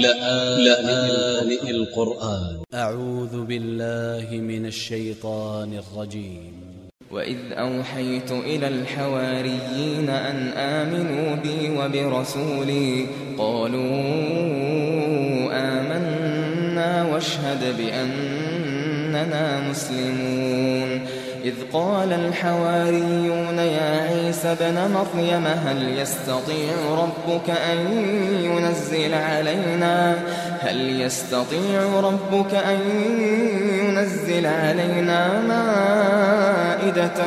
لآن القرآن. أ ع و ذ ب ا ل ل ه من ا ل ش ي ط ا ن ا ل ج ي م وإذ أوحيت إلى الحواريين أن آمنوا بي وبرسولي قالوا آمنا واشهد بأننا مسلمون. إذ قال الحواريون يا عيسى ابن مريم هل يستطيع ربك أن ينزل علينا؟ هل يستطيع ربك أن ينزل علينا مائدة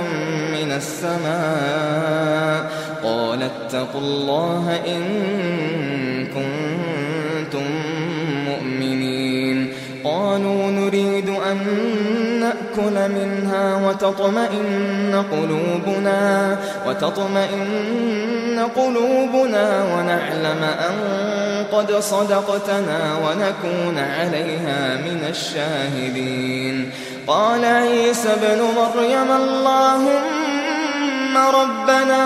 من السماء؟ قال اتقوا الله إن كنتم مؤمنين. قالوا نريد نأكل منها وتطمئن قلوبنا وتطمئن قلوبنا ونعلم أن قد صدقتنا ونكون عليها من الشاهدين قال عيسى ابن مريم اللهم ربنا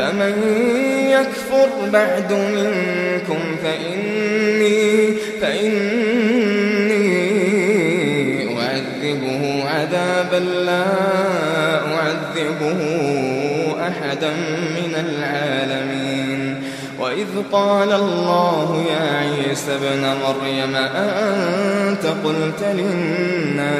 فمن يكفر بعد منكم فإني, فإني أعذبه عذابا لا أعذبه أحدا من العالمين وإذ قال الله يا عيسى ابن مريم أأنت قلت للناس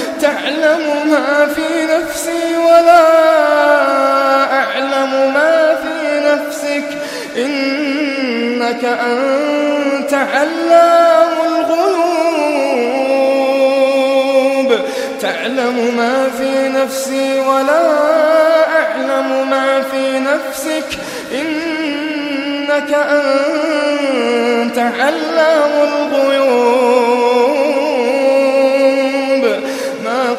تعلم ما في نفسي ولا أعلم ما في نفسك. إنك أنت علام الغيوب. تعلم ما في نفسي ولا أعلم ما في نفسك. إنك أنت علام الغيوب.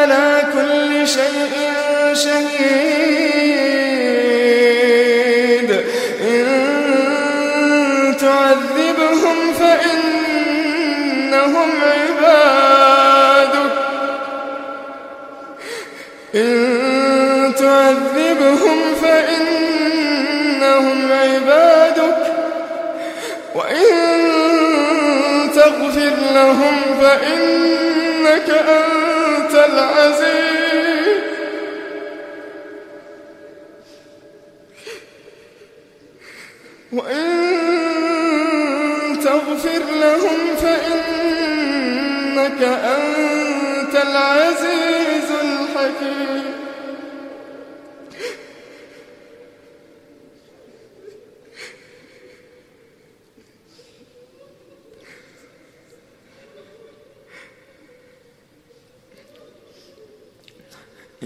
على كل شيء شهيد. إن تعذبهم فإنهم عبادك. إن تعذبهم فإنهم عبادك. وإن تغفر لهم فإنك أنت وإن تغفر لهم فإنك أنت العزيز الحكيم.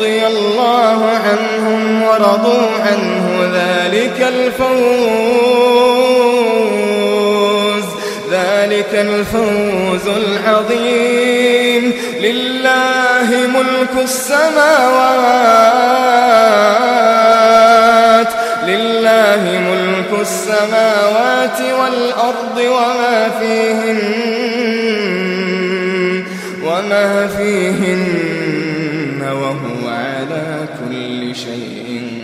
رضي الله عنهم ورضوا عنه ذلك الفوز ذلك الفوز العظيم. لله ملك السماوات لله ملك السماوات والأرض وما فيهن وما فيهن وهو شيء